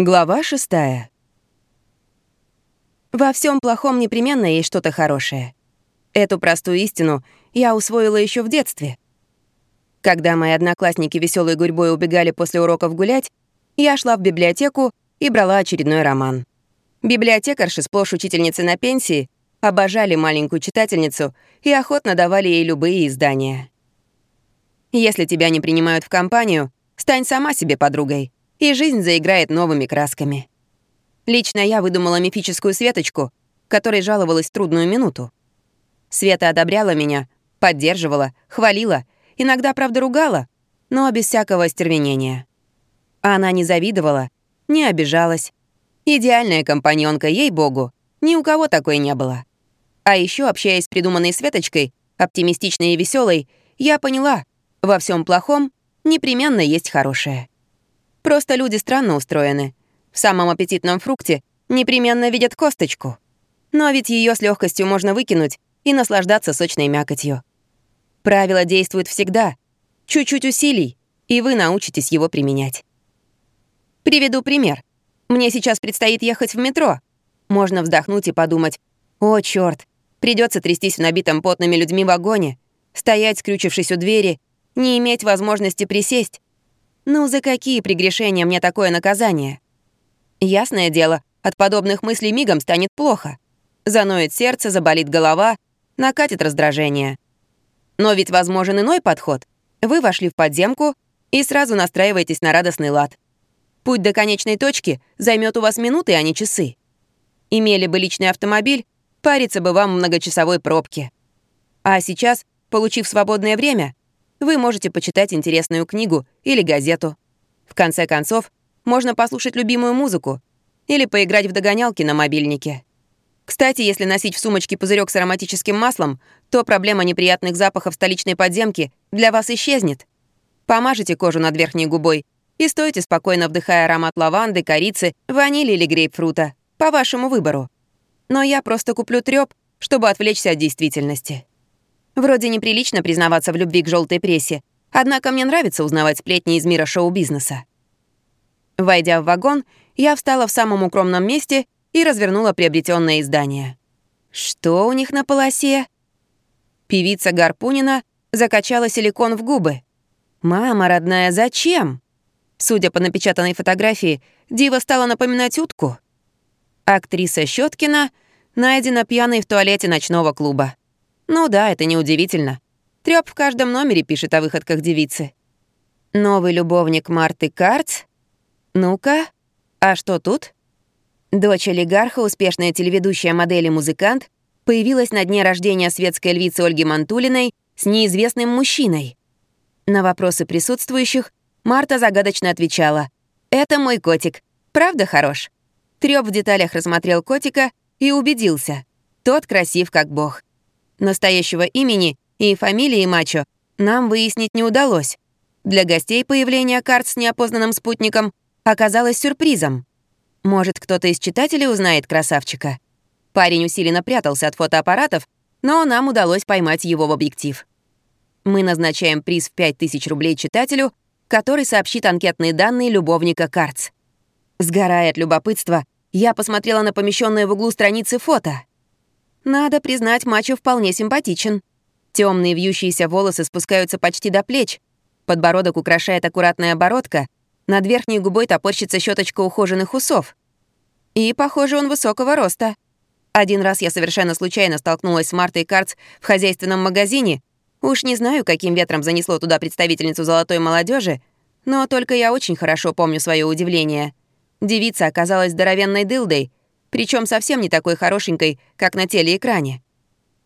Глава шестая. Во всем плохом непременно есть что-то хорошее. Эту простую истину я усвоила еще в детстве. Когда мои одноклассники веселой гурьбой убегали после уроков гулять, я шла в библиотеку и брала очередной роман. Библиотекарши, сплошь учительницы на пенсии, обожали маленькую читательницу и охотно давали ей любые издания. Если тебя не принимают в компанию, стань сама себе подругой — и жизнь заиграет новыми красками. Лично я выдумала мифическую Светочку, которой жаловалась трудную минуту. Света одобряла меня, поддерживала, хвалила, иногда, правда, ругала, но без всякого остервенения. Она не завидовала, не обижалась. Идеальная компаньонка, ей-богу, ни у кого такой не было. А еще, общаясь с придуманной Светочкой, оптимистичной и веселой, я поняла, во всем плохом непременно есть хорошее. Просто люди странно устроены. В самом аппетитном фрукте непременно видят косточку. Но ведь ее с легкостью можно выкинуть и наслаждаться сочной мякотью. Правило действует всегда. Чуть-чуть усилий, и вы научитесь его применять. Приведу пример. Мне сейчас предстоит ехать в метро. Можно вздохнуть и подумать, «О, чёрт, придется трястись в набитом потными людьми вагоне, стоять, скрючившись у двери, не иметь возможности присесть, ну, за какие прегрешения мне такое наказание? Ясное дело, от подобных мыслей мигом станет плохо. Заноет сердце, заболит голова, накатит раздражение. Но ведь возможен иной подход. Вы вошли в подземку и сразу настраиваетесь на радостный лад. Путь до конечной точки займет у вас минуты, а не часы. Имели бы личный автомобиль, париться бы вам в многочасовой пробке. А сейчас, получив свободное время, вы можете почитать интересную книгу или газету. В конце концов, можно послушать любимую музыку или поиграть в догонялки на мобильнике. Кстати, если носить в сумочке пузырек с ароматическим маслом, то проблема неприятных запахов столичной подземки для вас исчезнет. Помажете кожу над верхней губой и стойте спокойно, вдыхая аромат лаванды, корицы, ванили или грейпфрута, по вашему выбору. Но я просто куплю трёп, чтобы отвлечься от действительности. Вроде неприлично признаваться в любви к желтой прессе, однако мне нравится узнавать сплетни из мира шоу-бизнеса. Войдя в вагон, я встала в самом укромном месте и развернула приобретенное издание. Что у них на полосе? Певица Гарпунина закачала силикон в губы. «Мама родная, зачем?» Судя по напечатанной фотографии, Дива стала напоминать утку. Актриса Щеткина найдена пьяной в туалете ночного клуба. Ну да, это неудивительно. Трёп в каждом номере пишет о выходках девицы. Новый любовник Марты Карц? Ну-ка, а что тут? Дочь олигарха, успешная телеведущая модель и музыкант, появилась на дне рождения светской львицы Ольги Мантулиной с неизвестным мужчиной. На вопросы присутствующих Марта загадочно отвечала «Это мой котик. Правда хорош?» Трёп в деталях рассмотрел котика и убедился. Тот красив как бог. Настоящего имени и фамилии мачо нам выяснить не удалось. Для гостей появление карт с неопознанным спутником оказалось сюрпризом. Может, кто-то из читателей узнает красавчика? Парень усиленно прятался от фотоаппаратов, но нам удалось поймать его в объектив. Мы назначаем приз в 5000 рублей читателю, который сообщит анкетные данные любовника Карц. Сгорая от любопытства, я посмотрела на помещенное в углу страницы фото. Надо признать, мачо вполне симпатичен. Темные вьющиеся волосы спускаются почти до плеч, подбородок украшает аккуратная бородка, над верхней губой топорщится щеточка ухоженных усов. И, похоже, он высокого роста. Один раз я совершенно случайно столкнулась с Мартой Карц в хозяйственном магазине. Уж не знаю, каким ветром занесло туда представительницу золотой молодежи, но только я очень хорошо помню свое удивление. Девица оказалась здоровенной дылдой, причем совсем не такой хорошенькой, как на телеэкране.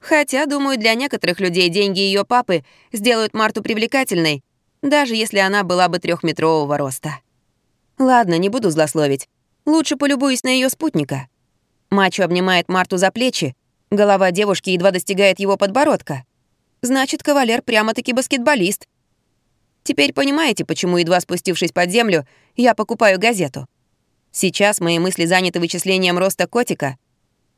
Хотя, думаю, для некоторых людей деньги ее папы сделают Марту привлекательной, даже если она была бы трехметрового роста. Ладно, не буду злословить. Лучше полюбуюсь на ее спутника. Мачо обнимает Марту за плечи, голова девушки едва достигает его подбородка. Значит, кавалер прямо-таки баскетболист. Теперь понимаете, почему, едва спустившись под землю, я покупаю газету. Сейчас мои мысли заняты вычислением роста котика,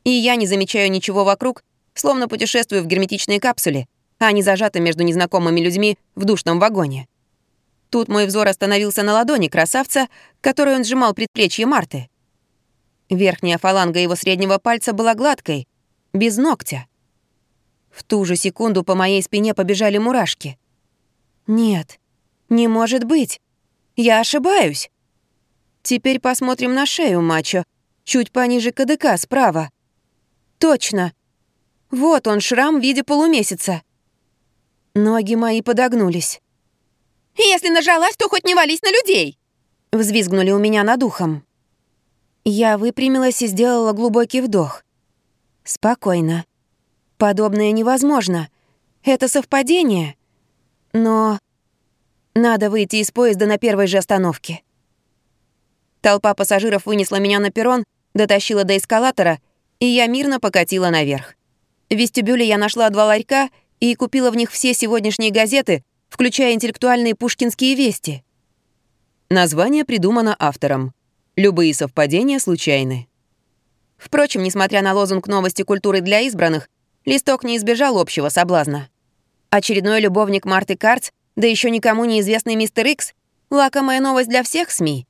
и я не замечаю ничего вокруг, словно путешествую в герметичной капсуле, а не зажата между незнакомыми людьми в душном вагоне. Тут мой взор остановился на ладони красавца, которой он сжимал предплечье Марты. Верхняя фаланга его среднего пальца была гладкой, без ногтя. В ту же секунду по моей спине побежали мурашки. Нет, не может быть. Я ошибаюсь. Теперь посмотрим на шею мачо, чуть пониже КДК справа. Точно. Вот он, шрам в виде полумесяца. Ноги мои подогнулись. «Если нажалась, то хоть не вались на людей!» Взвизгнули у меня над ухом. Я выпрямилась и сделала глубокий вдох. Спокойно. Подобное невозможно. Это совпадение. Но надо выйти из поезда на первой же остановке. Толпа пассажиров вынесла меня на перрон, дотащила до эскалатора, и я мирно покатила наверх. В вестибюле я нашла два ларька и купила в них все сегодняшние газеты, включая интеллектуальные пушкинские вести. Название придумано автором. Любые совпадения случайны. Впрочем, несмотря на лозунг новости культуры для избранных, листок не избежал общего соблазна. Очередной любовник Марты Карц, да еще никому неизвестный мистер Икс, лакомая новость для всех СМИ.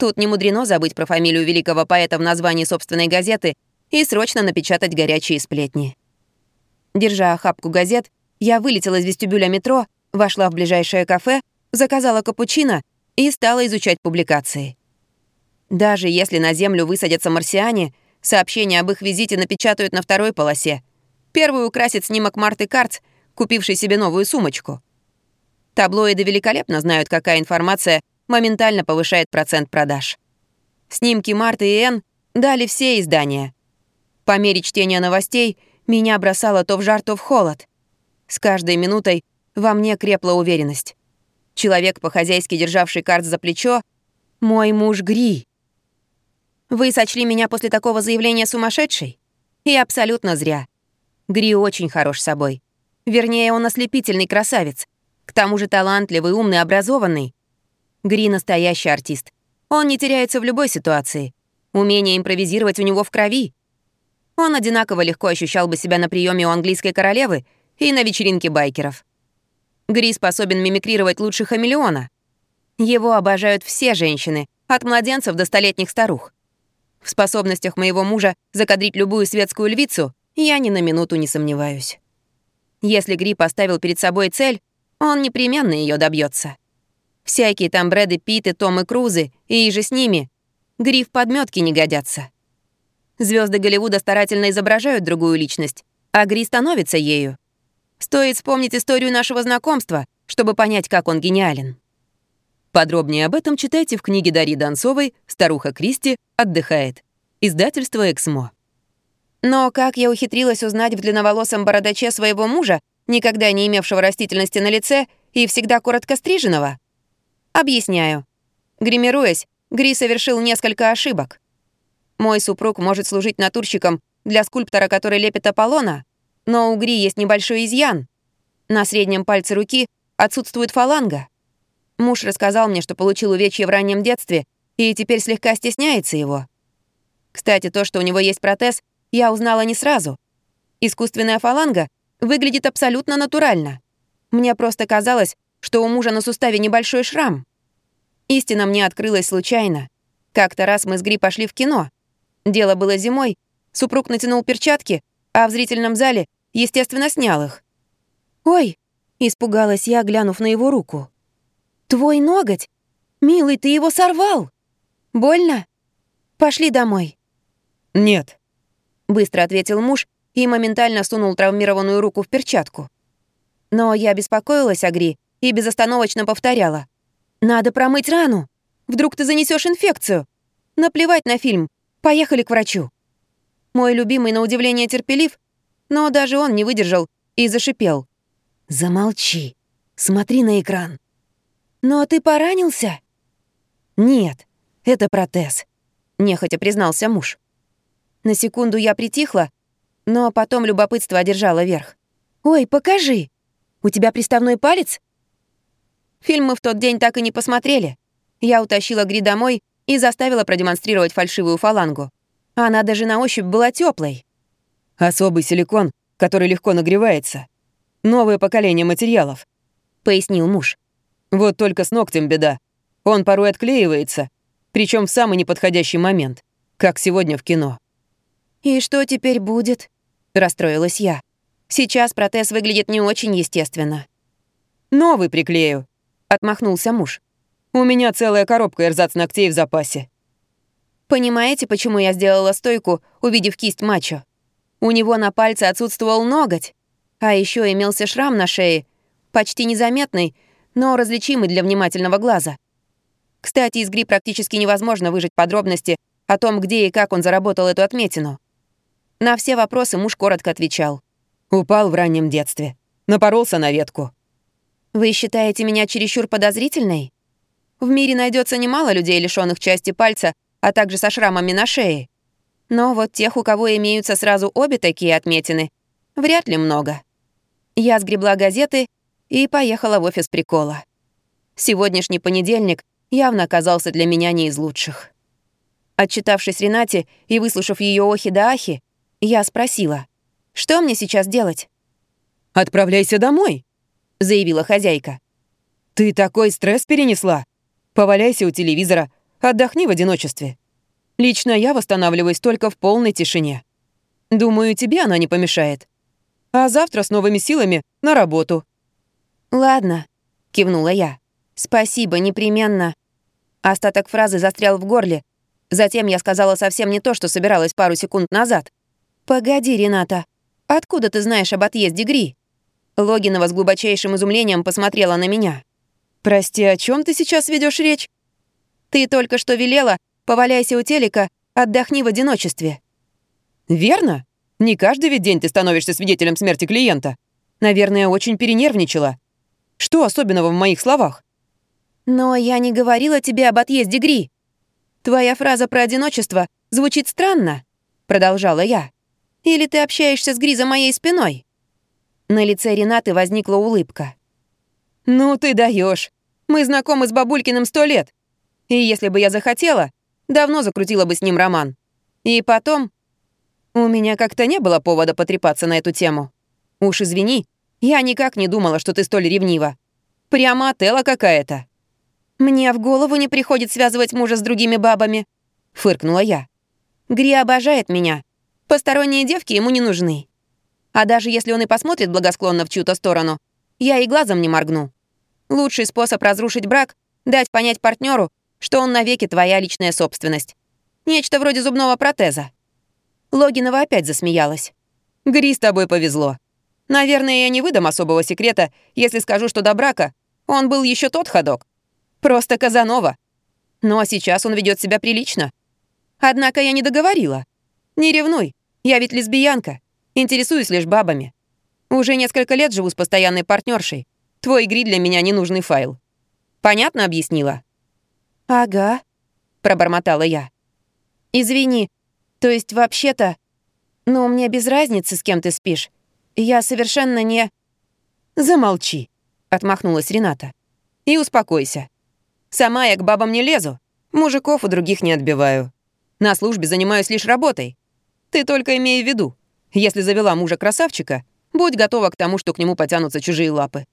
Тут не мудрено забыть про фамилию великого поэта в названии собственной газеты и срочно напечатать горячие сплетни. Держа охапку газет, я вылетела из вестибюля метро, вошла в ближайшее кафе, заказала капучино и стала изучать публикации. Даже если на Землю высадятся марсиане, сообщения об их визите напечатают на второй полосе. Первую украсит снимок Марты Карц, купившей себе новую сумочку. Таблоиды великолепно знают, какая информация моментально повышает процент продаж. Снимки Марты и Энн дали все издания. По мере чтения новостей меня бросало то в жар, то в холод. С каждой минутой во мне крепла уверенность. Человек, по-хозяйски державший карт за плечо, мой муж Гри. Вы сочли меня после такого заявления сумасшедшей? И абсолютно зря. Гри очень хорош собой. Вернее, он ослепительный красавец. К тому же талантливый, умный, образованный. Гри — настоящий артист. Он не теряется в любой ситуации. Умение импровизировать у него в крови. Он одинаково легко ощущал бы себя на приеме у английской королевы и на вечеринке байкеров. Гри способен мимикрировать лучше хамелеона. Его обожают все женщины, от младенцев до столетних старух. В способностях моего мужа закадрить любую светскую львицу я ни на минуту не сомневаюсь. Если Гри поставил перед собой цель, он непременно ее добьется. Всякие там Брэды Питты, Томы Крузы и же с ними. Гриф подметки не годятся. Звезды Голливуда старательно изображают другую личность, а Гри становится ею. Стоит вспомнить историю нашего знакомства, чтобы понять, как он гениален. Подробнее об этом читайте в книге Дарьи Донцовой «Старуха Кристи отдыхает». Издательство «Эксмо». Но как я ухитрилась узнать в длинноволосом бородаче своего мужа, никогда не имевшего растительности на лице и всегда коротко стриженного? Объясняю. Гримируясь, Гри совершил несколько ошибок. Мой супруг может служить натурщиком для скульптора, который лепит Аполлона, но у Гри есть небольшой изъян. На среднем пальце руки отсутствует фаланга. Муж рассказал мне, что получил увечье в раннем детстве и теперь слегка стесняется его. Кстати, то, что у него есть протез, я узнала не сразу. Искусственная фаланга выглядит абсолютно натурально. Мне просто казалось, что у мужа на суставе небольшой шрам. Истина мне открылась случайно. Как-то раз мы с Гри пошли в кино. Дело было зимой, супруг натянул перчатки, а в зрительном зале, естественно, снял их. «Ой!» — испугалась я, глянув на его руку. «Твой ноготь! Милый, ты его сорвал! Больно? Пошли домой!» «Нет», — быстро ответил муж и моментально сунул травмированную руку в перчатку. Но я беспокоилась о Гри и безостановочно повторяла. «Надо промыть рану. Вдруг ты занесешь инфекцию. Наплевать на фильм. Поехали к врачу». Мой любимый на удивление терпелив, но даже он не выдержал и зашипел. «Замолчи. Смотри на экран». «Но ты поранился?» «Нет, это протез», — нехотя признался муж. На секунду я притихла, но потом любопытство одержало верх. «Ой, покажи! У тебя приставной палец?» Фильм мы в тот день так и не посмотрели. Я утащила Гри домой и заставила продемонстрировать фальшивую фалангу. Она даже на ощупь была теплой. «Особый силикон, который легко нагревается. Новое поколение материалов», — пояснил муж. Вот только с ногтем беда. Он порой отклеивается, причем в самый неподходящий момент, как сегодня в кино. «И что теперь будет?» — расстроилась я. «Сейчас протез выглядит не очень естественно». «Новый приклею», — отмахнулся муж. «У меня целая коробка эрзац ногтей в запасе». Понимаете, почему я сделала стойку, увидев кисть мачо? У него на пальце отсутствовал ноготь, а еще имелся шрам на шее, почти незаметный, но различимый для внимательного глаза. Кстати, из Гри практически невозможно выжить подробности о том, где и как он заработал эту отметину. На все вопросы муж коротко отвечал. «Упал в раннем детстве. Напоролся на ветку». «Вы считаете меня чересчур подозрительной? В мире найдется немало людей, лишенных части пальца, а также со шрамами на шее. Но вот тех, у кого имеются сразу обе такие отметины, вряд ли много. Я сгребла газеты и поехала в офис прикола. Сегодняшний понедельник явно оказался для меня не из лучших. Отчитавшись Ренате и выслушав ее охи да ахи, я спросила, что мне сейчас делать? «Отправляйся домой», — заявила хозяйка. «Ты такой стресс перенесла. Поваляйся у телевизора, Отдохни в одиночестве. Лично я восстанавливаюсь только в полной тишине. Думаю, тебе она не помешает. А завтра с новыми силами на работу». «Ладно», — кивнула я. «Спасибо, непременно». Остаток фразы застрял в горле. Затем я сказала совсем не то, что собиралась пару секунд назад. «Погоди, Рената, откуда ты знаешь об отъезде Гри?» Логинова с глубочайшим изумлением посмотрела на меня. «Прости, о чем ты сейчас ведешь речь?» Ты только что велела, поваляйся у телека, отдохни в одиночестве». «Верно? Не каждый ведь день ты становишься свидетелем смерти клиента. Наверное, очень перенервничала. Что особенного в моих словах?» «Но я не говорила тебе об отъезде Гри. Твоя фраза про одиночество звучит странно», — продолжала я. «Или ты общаешься с Гри за моей спиной?» На лице Ренаты возникла улыбка. «Ну ты даешь. Мы знакомы с Бабулькиным сто лет. И если бы я захотела, давно закрутила бы с ним роман. И потом... У меня как-то не было повода потрепаться на эту тему. Уж извини, я никак не думала, что ты столь ревнива. Прямо отела какая-то. Мне в голову не приходит связывать мужа с другими бабами, фыркнула я. Гри обожает меня. Посторонние девки ему не нужны. А даже если он и посмотрит благосклонно в чью-то сторону, я и глазом не моргну. Лучший способ разрушить брак — дать понять партнеру, что он навеки твоя личная собственность. Нечто вроде зубного протеза». Логинова опять засмеялась. «Гри, с тобой повезло. Наверное, я не выдам особого секрета, если скажу, что до брака он был еще тот ходок. Просто Казанова. Но сейчас он ведет себя прилично. Однако я не договорила. Не ревнуй, я ведь лесбиянка. Интересуюсь лишь бабами. Уже несколько лет живу с постоянной партнершей. Твой Гри для меня ненужный файл. Понятно объяснила?» «Ага», — пробормотала я. «Извини, то есть вообще-то... Ну, мне без разницы, с кем ты спишь. Я совершенно не...» «Замолчи», — отмахнулась Рената. «И успокойся. Сама я к бабам не лезу, мужиков у других не отбиваю. На службе занимаюсь лишь работой. Ты только имей в виду, если завела мужа-красавчика, будь готова к тому, что к нему потянутся чужие лапы.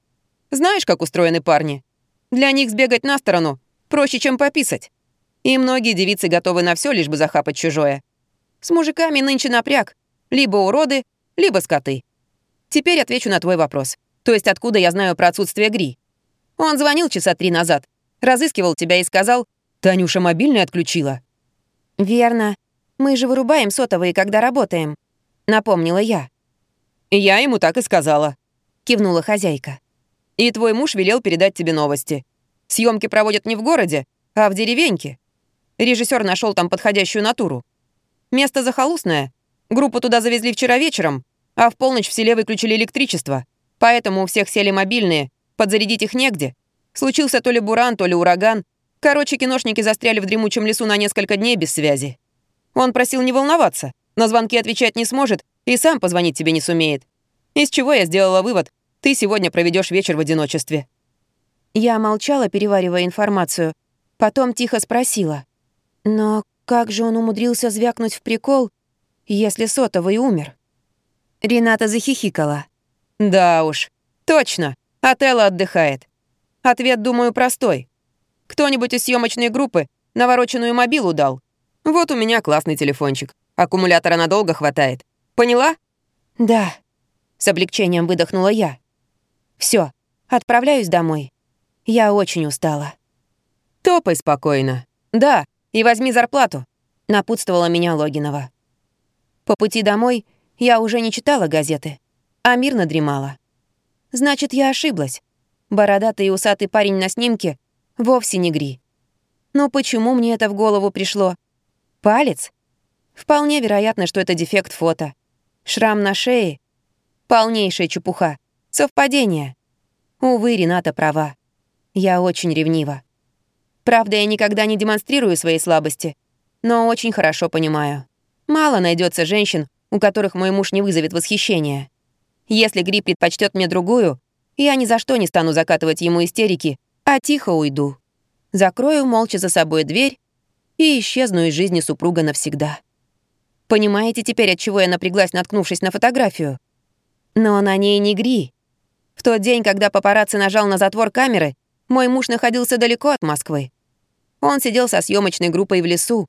Знаешь, как устроены парни? Для них сбегать на сторону Проще, чем пописать. И многие девицы готовы на все, лишь бы захапать чужое. С мужиками нынче напряг. Либо уроды, либо скоты. Теперь отвечу на твой вопрос. То есть откуда я знаю про отсутствие Гри? Он звонил часа три назад, разыскивал тебя и сказал, «Танюша мобильный отключила». «Верно. Мы же вырубаем сотовые, когда работаем», — напомнила я. «Я ему так и сказала», — кивнула хозяйка. «И твой муж велел передать тебе новости. Съемки проводят не в городе, а в деревеньке. Режиссер нашел там подходящую натуру. Место захолустное. Группу туда завезли вчера вечером, а в полночь в селе выключили электричество. Поэтому у всех сели мобильные, подзарядить их негде. Случился то ли буран, то ли ураган. Короче, киношники застряли в дремучем лесу на несколько дней без связи. Он просил не волноваться, на звонки отвечать не сможет и сам позвонить тебе не сумеет. Из чего я сделала вывод, ты сегодня проведешь вечер в одиночестве. Я молчала, переваривая информацию. Потом тихо спросила. «Но как же он умудрился звякнуть в прикол, если сотовый умер?» Рената захихикала. «Да уж, точно, Отелло отдыхает. Ответ, думаю, простой. Кто-нибудь из съемочной группы навороченную мобилу дал. Вот у меня классный телефончик. Аккумулятора надолго хватает. Поняла? Да. С облегчением выдохнула я. Все, отправляюсь домой. Я очень устала. Топай спокойно. Да, и возьми зарплату, напутствовала меня Логинова. По пути домой я уже не читала газеты, а мирно дремала. Значит, я ошиблась. Бородатый и усатый парень на снимке вовсе не Гри. Но почему мне это в голову пришло? Палец? Вполне вероятно, что это дефект фото. Шрам на шее? Полнейшая чепуха. Совпадение. Увы, Рената права. Я очень ревнива. Правда, я никогда не демонстрирую свои слабости, но очень хорошо понимаю. Мало найдется женщин, у которых мой муж не вызовет восхищения. Если Гри предпочтет мне другую, я ни за что не стану закатывать ему истерики, а тихо уйду. Закрою молча за собой дверь и исчезну из жизни супруга навсегда. Понимаете теперь, от чего я напряглась, наткнувшись на фотографию? Но на ней не Гри. В тот день, когда папарацци нажал на затвор камеры, мой муж находился далеко от Москвы. Он сидел со съемочной группой в лесу.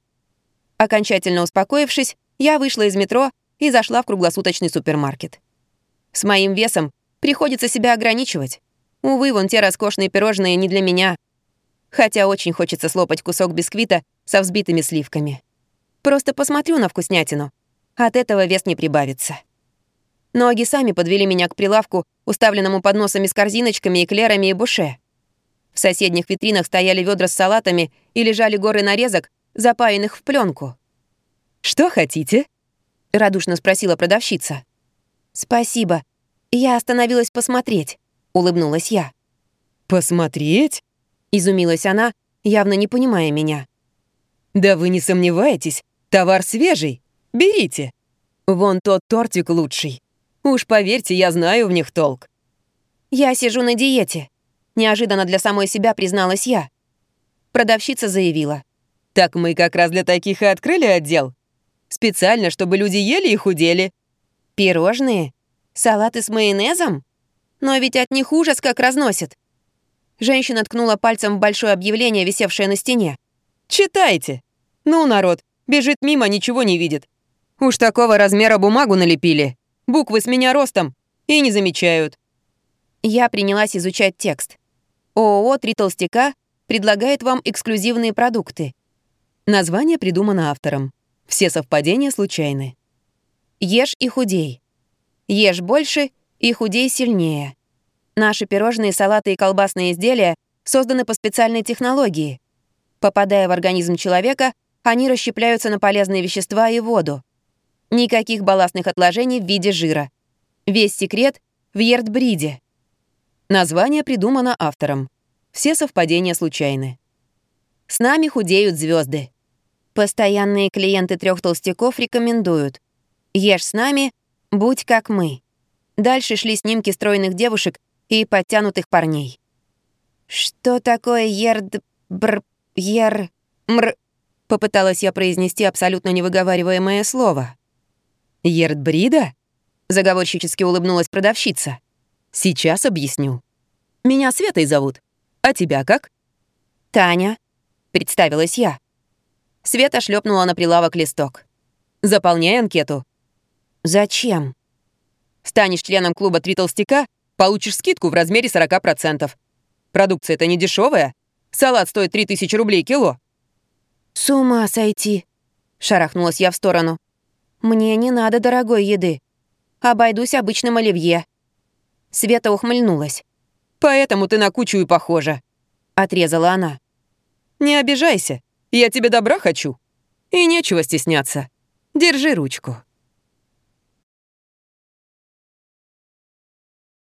Окончательно успокоившись, я вышла из метро и зашла в круглосуточный супермаркет. С моим весом приходится себя ограничивать. Увы, вон те роскошные пирожные не для меня. Хотя очень хочется слопать кусок бисквита со взбитыми сливками. Просто посмотрю на вкуснятину. От этого вес не прибавится. Ноги сами подвели меня к прилавку, уставленному подносами с корзиночками, эклерами и буше. В соседних витринах стояли ведра с салатами и лежали горы нарезок, запаянных в пленку. «Что хотите?» — радушно спросила продавщица. «Спасибо. Я остановилась посмотреть», — улыбнулась я. «Посмотреть?» — изумилась она, явно не понимая меня. «Да вы не сомневаетесь, товар свежий. Берите. Вон тот тортик лучший. Уж поверьте, я знаю в них толк». «Я сижу на диете», — неожиданно для самой себя призналась я. Продавщица заявила. «Так мы как раз для таких и открыли отдел. Специально, чтобы люди ели и худели». «Пирожные? Салаты с майонезом? Но ведь от них ужас как разносит». Женщина ткнула пальцем в большое объявление, висевшее на стене. «Читайте! Ну, народ, бежит мимо, ничего не видит. Уж такого размера бумагу налепили. Буквы с меня ростом. И не замечают». Я принялась изучать текст. ООО «Три толстяка» предлагает вам эксклюзивные продукты. Название придумано автором. Все совпадения случайны. Ешь и худей. Ешь больше и худей сильнее. Наши пирожные, салаты и колбасные изделия созданы по специальной технологии. Попадая в организм человека, они расщепляются на полезные вещества и воду. Никаких балластных отложений в виде жира. Весь секрет в Ердбриде. Название придумано автором. Все совпадения случайны. С нами худеют звезды. Постоянные клиенты трех толстяков рекомендуют. Ешь с нами, будь как мы. Дальше шли снимки стройных девушек и подтянутых парней. Что такое ерд... ер... мр... Попыталась я произнести абсолютно невыговариваемое слово. «Ердбрида?» — заговорщически улыбнулась продавщица. «Сейчас объясню. Меня Светой зовут. А тебя как?» «Таня», — представилась я. Света шлепнула на прилавок листок. «Заполняй анкету». «Зачем?» «Станешь членом клуба «Три толстяка», получишь скидку в размере 40%. Продукция-то не дешевая. Салат стоит 3000 рублей кило». «С ума сойти!» — шарахнулась я в сторону. «Мне не надо дорогой еды. Обойдусь обычным оливье». Света ухмыльнулась. «Поэтому ты на кучу и похожа», — отрезала она. «Не обижайся. Я тебе добра хочу. И нечего стесняться. Держи ручку».